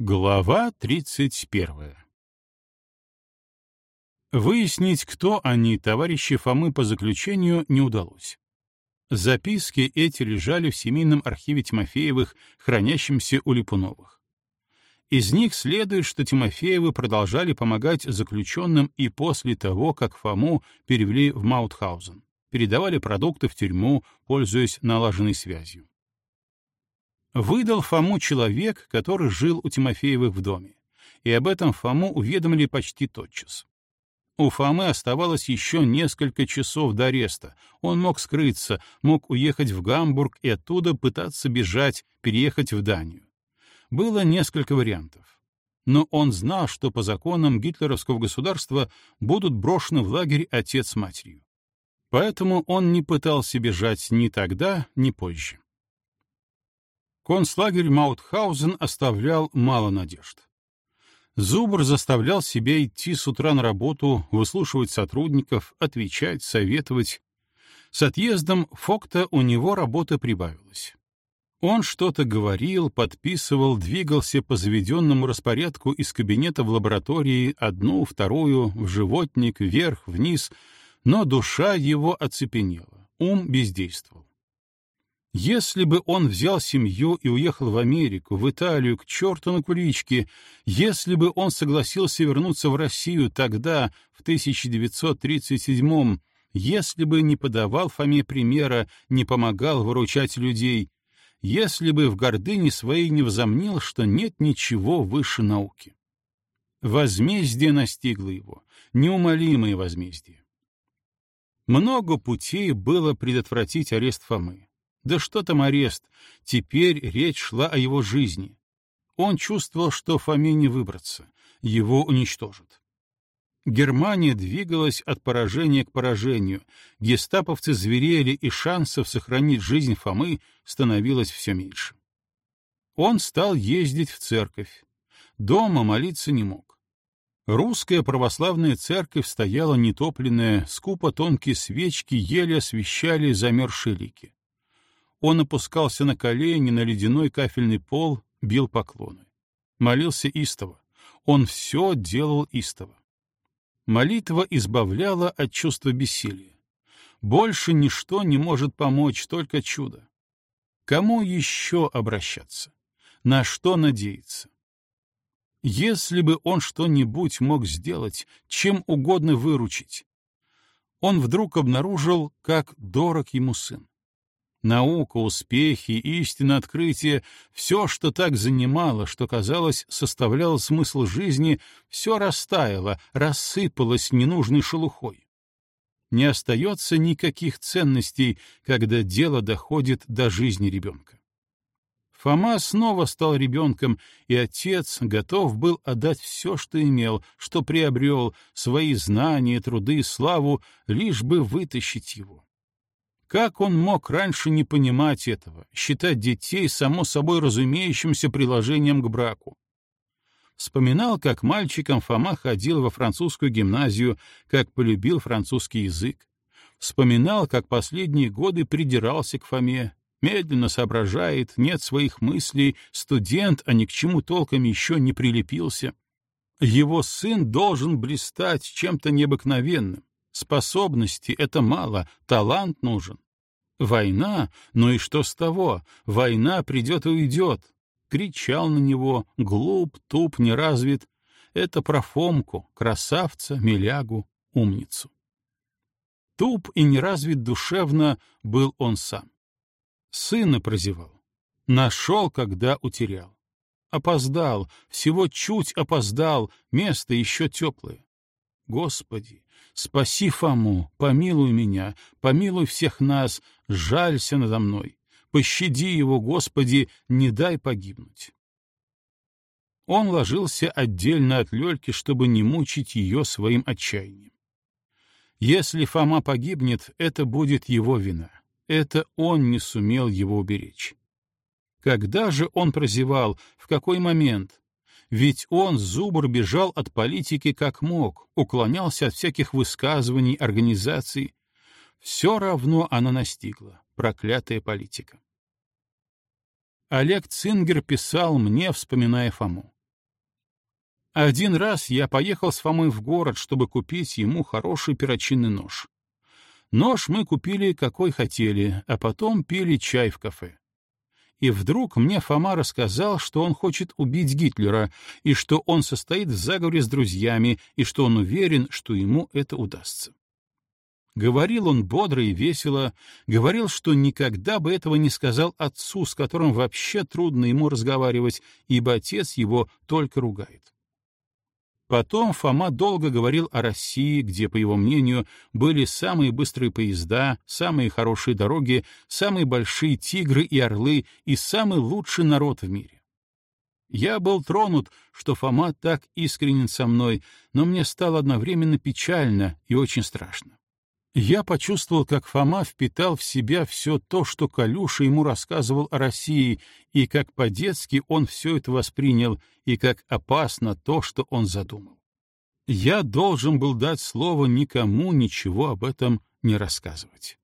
Глава 31 Выяснить, кто они, товарищи Фомы по заключению, не удалось. Записки эти лежали в семейном архиве Тимофеевых, хранящемся у Липуновых. Из них следует, что Тимофеевы продолжали помогать заключенным и после того, как Фому перевели в Маутхаузен, передавали продукты в тюрьму, пользуясь налаженной связью. Выдал Фому человек, который жил у Тимофеевых в доме, и об этом Фому уведомили почти тотчас. У Фомы оставалось еще несколько часов до ареста. Он мог скрыться, мог уехать в Гамбург и оттуда пытаться бежать, переехать в Данию. Было несколько вариантов. Но он знал, что по законам гитлеровского государства будут брошены в лагерь отец с матерью. Поэтому он не пытался бежать ни тогда, ни позже. Концлагерь Маутхаузен оставлял мало надежд. Зубр заставлял себя идти с утра на работу, выслушивать сотрудников, отвечать, советовать. С отъездом Фокта у него работа прибавилась. Он что-то говорил, подписывал, двигался по заведенному распорядку из кабинета в лаборатории одну, вторую, в животник, вверх, вниз, но душа его оцепенела, ум бездействовал. Если бы он взял семью и уехал в Америку, в Италию, к черту на куличке, если бы он согласился вернуться в Россию тогда, в 1937-м, если бы не подавал Фоме примера, не помогал выручать людей, если бы в гордыне своей не возомнил, что нет ничего выше науки. Возмездие настигло его, неумолимое возмездие. Много путей было предотвратить арест Фомы. Да что там арест? Теперь речь шла о его жизни. Он чувствовал, что Фоме не выбраться, его уничтожат. Германия двигалась от поражения к поражению, гестаповцы зверели, и шансов сохранить жизнь Фомы становилось все меньше. Он стал ездить в церковь. Дома молиться не мог. Русская православная церковь стояла нетопленная, скупо тонкие свечки еле освещали замерзшие лики. Он опускался на колени на ледяной кафельный пол, бил поклоны. Молился истово. Он все делал истово. Молитва избавляла от чувства бессилия. Больше ничто не может помочь, только чудо. Кому еще обращаться? На что надеяться? Если бы он что-нибудь мог сделать, чем угодно выручить, он вдруг обнаружил, как дорог ему сын. Наука, успехи, истина, открытие — все, что так занимало, что, казалось, составляло смысл жизни, все растаяло, рассыпалось ненужной шелухой. Не остается никаких ценностей, когда дело доходит до жизни ребенка. Фома снова стал ребенком, и отец готов был отдать все, что имел, что приобрел, свои знания, труды, славу, лишь бы вытащить его. Как он мог раньше не понимать этого, считать детей само собой разумеющимся приложением к браку? Вспоминал, как мальчиком Фома ходил во французскую гимназию, как полюбил французский язык. Вспоминал, как последние годы придирался к Фоме, медленно соображает, нет своих мыслей, студент, а ни к чему толком еще не прилепился. Его сын должен блистать чем-то необыкновенным. Способности — это мало, талант нужен. Война? Ну и что с того? Война придет и уйдет. Кричал на него, глуп, туп, неразвит. Это про Фомку, красавца, милягу, умницу. Туп и неразвит душевно был он сам. Сына прозевал. Нашел, когда утерял. Опоздал, всего чуть опоздал, место еще теплое. Господи, спаси Фому, помилуй меня, помилуй всех нас, жалься надо мной. Пощади его, Господи, не дай погибнуть. Он ложился отдельно от Лёльки, чтобы не мучить ее своим отчаянием. Если Фома погибнет, это будет его вина. Это он не сумел его уберечь. Когда же он прозевал, в какой момент? Ведь он, Зубр, бежал от политики как мог, уклонялся от всяких высказываний, организаций. Все равно она настигла, проклятая политика. Олег Цингер писал мне, вспоминая Фому. Один раз я поехал с Фомой в город, чтобы купить ему хороший перочинный нож. Нож мы купили какой хотели, а потом пили чай в кафе. И вдруг мне Фома рассказал, что он хочет убить Гитлера, и что он состоит в заговоре с друзьями, и что он уверен, что ему это удастся. Говорил он бодро и весело, говорил, что никогда бы этого не сказал отцу, с которым вообще трудно ему разговаривать, ибо отец его только ругает. Потом Фома долго говорил о России, где, по его мнению, были самые быстрые поезда, самые хорошие дороги, самые большие тигры и орлы и самый лучший народ в мире. Я был тронут, что Фома так искренен со мной, но мне стало одновременно печально и очень страшно. Я почувствовал, как Фома впитал в себя все то, что Калюша ему рассказывал о России, и как по-детски он все это воспринял, и как опасно то, что он задумал. Я должен был дать слово никому ничего об этом не рассказывать.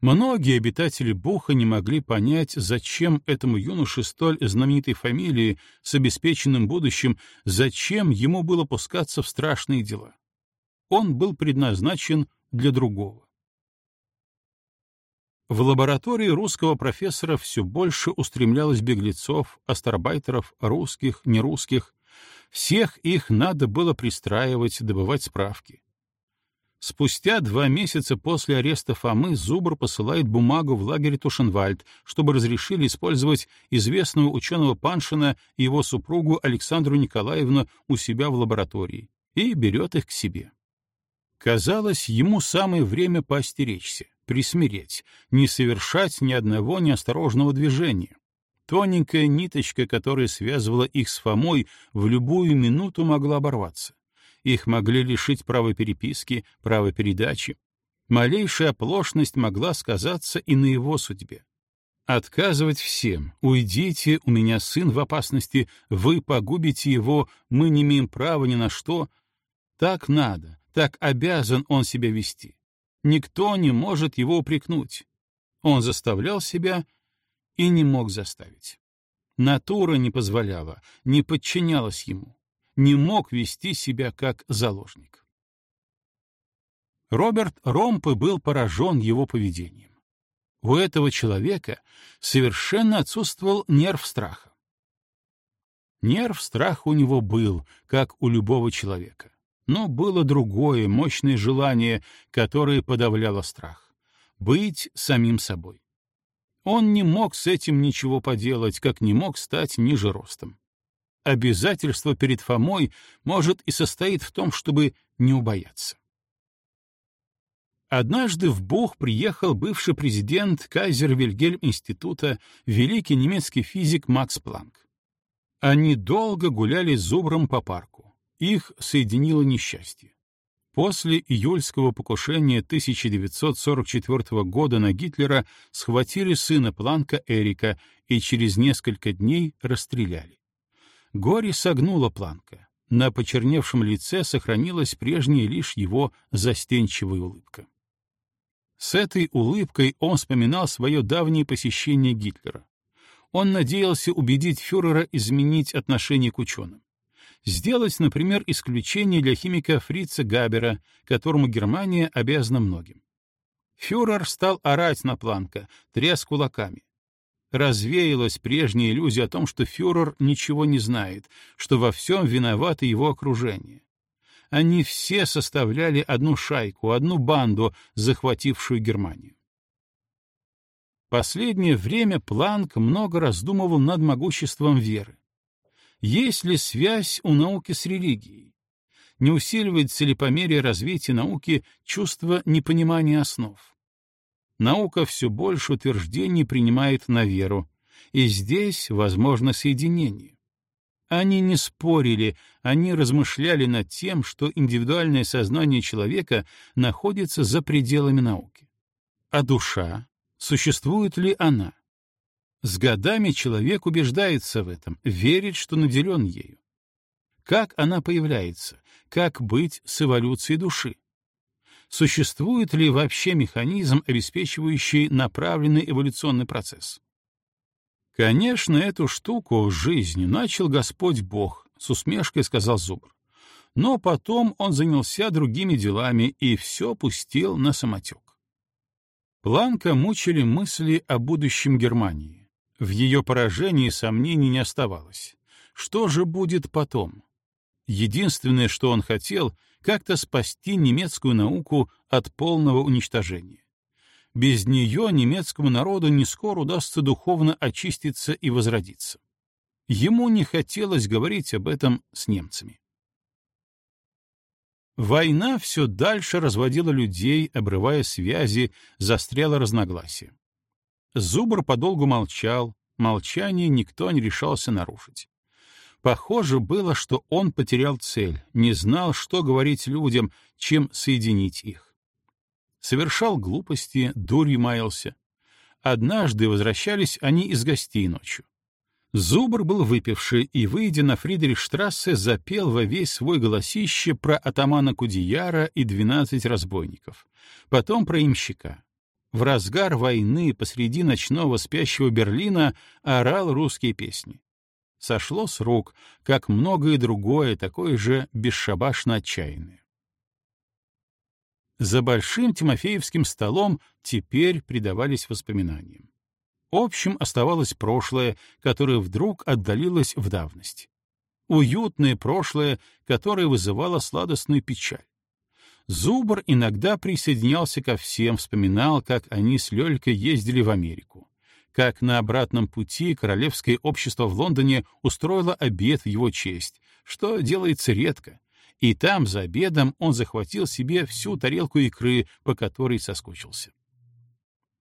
Многие обитатели Буха не могли понять, зачем этому юноше столь знаменитой фамилии с обеспеченным будущим, зачем ему было пускаться в страшные дела он был предназначен для другого. В лаборатории русского профессора все больше устремлялось беглецов, астарбайтеров, русских, нерусских. Всех их надо было пристраивать, добывать справки. Спустя два месяца после ареста Фомы Зубр посылает бумагу в лагерь Тушенвальд, чтобы разрешили использовать известного ученого Паншина и его супругу Александру Николаевну у себя в лаборатории, и берет их к себе. Казалось, ему самое время поостеречься, присмиреть, не совершать ни одного неосторожного движения. Тоненькая ниточка, которая связывала их с Фомой, в любую минуту могла оборваться. Их могли лишить права переписки, права передачи. Малейшая оплошность могла сказаться и на его судьбе. Отказывать всем. Уйдите, у меня сын в опасности, вы погубите его, мы не имеем права ни на что. Так надо, так обязан он себя вести. Никто не может его упрекнуть. Он заставлял себя и не мог заставить. Натура не позволяла, не подчинялась ему, не мог вести себя как заложник. Роберт Ромпе был поражен его поведением. У этого человека совершенно отсутствовал нерв страха. Нерв страха у него был, как у любого человека. Но было другое, мощное желание, которое подавляло страх — быть самим собой. Он не мог с этим ничего поделать, как не мог стать ниже ростом. Обязательство перед Фомой, может, и состоит в том, чтобы не убояться. Однажды в Бух приехал бывший президент Кайзер Вильгельм института, великий немецкий физик Макс Планк. Они долго гуляли с Зубром по парку. Их соединило несчастье. После июльского покушения 1944 года на Гитлера схватили сына Планка Эрика и через несколько дней расстреляли. Горе согнуло Планка. На почерневшем лице сохранилась прежняя лишь его застенчивая улыбка. С этой улыбкой он вспоминал свое давнее посещение Гитлера. Он надеялся убедить фюрера изменить отношение к ученым сделать, например, исключение для химика Фрица Габера, которому Германия обязана многим. Фюрер стал орать на Планка, тряс кулаками. Развеялась прежняя иллюзия о том, что фюрер ничего не знает, что во всем виновато его окружение. Они все составляли одну шайку, одну банду, захватившую Германию. Последнее время Планк много раздумывал над могуществом веры. Есть ли связь у науки с религией? Не усиливается ли по мере развития науки чувство непонимания основ? Наука все больше утверждений принимает на веру, и здесь возможно соединение. Они не спорили, они размышляли над тем, что индивидуальное сознание человека находится за пределами науки. А душа? Существует ли она? С годами человек убеждается в этом, верит, что наделен ею. Как она появляется? Как быть с эволюцией души? Существует ли вообще механизм, обеспечивающий направленный эволюционный процесс? Конечно, эту штуку жизни начал Господь Бог, — с усмешкой сказал Зубр. Но потом он занялся другими делами и все пустил на самотек. Планка мучили мысли о будущем Германии. В ее поражении сомнений не оставалось. Что же будет потом? Единственное, что он хотел, как-то спасти немецкую науку от полного уничтожения. Без нее немецкому народу не скоро удастся духовно очиститься и возродиться. Ему не хотелось говорить об этом с немцами. Война все дальше разводила людей, обрывая связи, застряла разногласия. Зубр подолгу молчал, молчание никто не решался нарушить. Похоже было, что он потерял цель, не знал, что говорить людям, чем соединить их. Совершал глупости, дурью маялся. Однажды возвращались они из гостей ночью. Зубр был выпивший и, выйдя на Фридрихштрассе, запел во весь свой голосище про атамана Кудияра и двенадцать разбойников, потом про имщика. В разгар войны посреди ночного спящего Берлина орал русские песни. Сошло с рук, как многое другое, такое же бесшабашно отчаянное. За большим Тимофеевским столом теперь предавались воспоминаниям. Общим оставалось прошлое, которое вдруг отдалилось в давность. Уютное прошлое, которое вызывало сладостную печаль. Зубр иногда присоединялся ко всем, вспоминал, как они с Лёлькой ездили в Америку, как на обратном пути Королевское общество в Лондоне устроило обед в его честь, что делается редко, и там за обедом он захватил себе всю тарелку икры, по которой соскучился.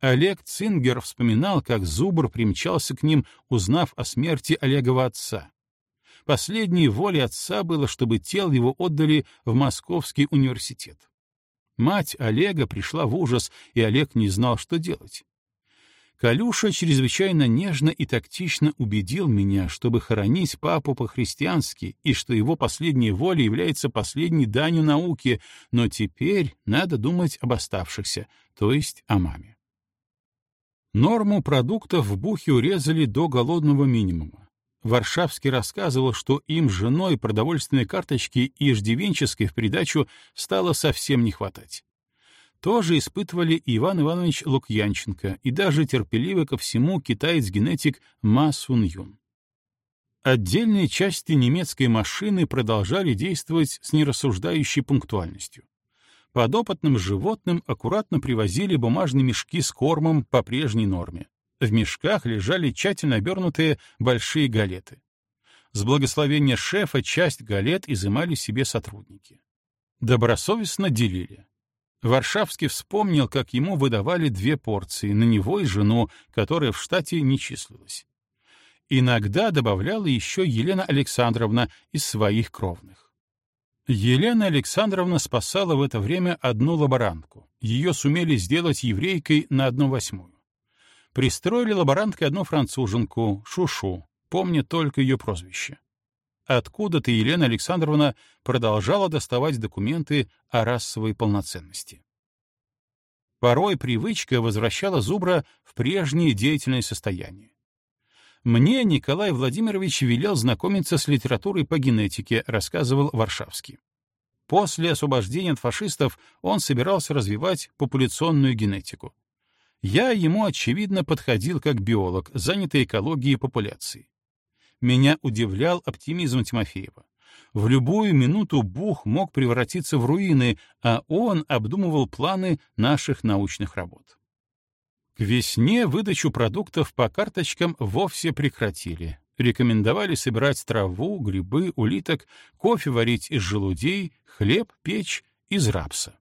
Олег Цингер вспоминал, как Зубр примчался к ним, узнав о смерти Олегова отца. Последней волей отца было, чтобы тело его отдали в Московский университет. Мать Олега пришла в ужас, и Олег не знал, что делать. Калюша чрезвычайно нежно и тактично убедил меня, чтобы хоронить папу по-христиански, и что его последняя воля является последней данью науке, но теперь надо думать об оставшихся, то есть о маме. Норму продуктов в Бухе урезали до голодного минимума. Варшавский рассказывал, что им с женой продовольственной карточки и иждивенческой в придачу стало совсем не хватать. Тоже испытывали Иван Иванович Лукьянченко и даже терпеливо ко всему китаец-генетик Ма Сун Юн. Отдельные части немецкой машины продолжали действовать с нерассуждающей пунктуальностью. Подопытным животным аккуратно привозили бумажные мешки с кормом по прежней норме. В мешках лежали тщательно обернутые большие галеты. С благословения шефа часть галет изымали себе сотрудники. Добросовестно делили. Варшавский вспомнил, как ему выдавали две порции, на него и жену, которая в штате не числилась. Иногда добавляла еще Елена Александровна из своих кровных. Елена Александровна спасала в это время одну лаборантку. Ее сумели сделать еврейкой на одну восьмую. Пристроили лаборанткой одну француженку, Шушу, помню только ее прозвище. Откуда-то Елена Александровна продолжала доставать документы о расовой полноценности. Порой привычка возвращала Зубра в прежнее деятельное состояние. Мне Николай Владимирович велел знакомиться с литературой по генетике, рассказывал Варшавский. После освобождения от фашистов он собирался развивать популяционную генетику. Я ему, очевидно, подходил как биолог, занятый экологией популяции. Меня удивлял оптимизм Тимофеева. В любую минуту Бух мог превратиться в руины, а он обдумывал планы наших научных работ. К весне выдачу продуктов по карточкам вовсе прекратили. Рекомендовали собирать траву, грибы, улиток, кофе варить из желудей, хлеб печь из рапса.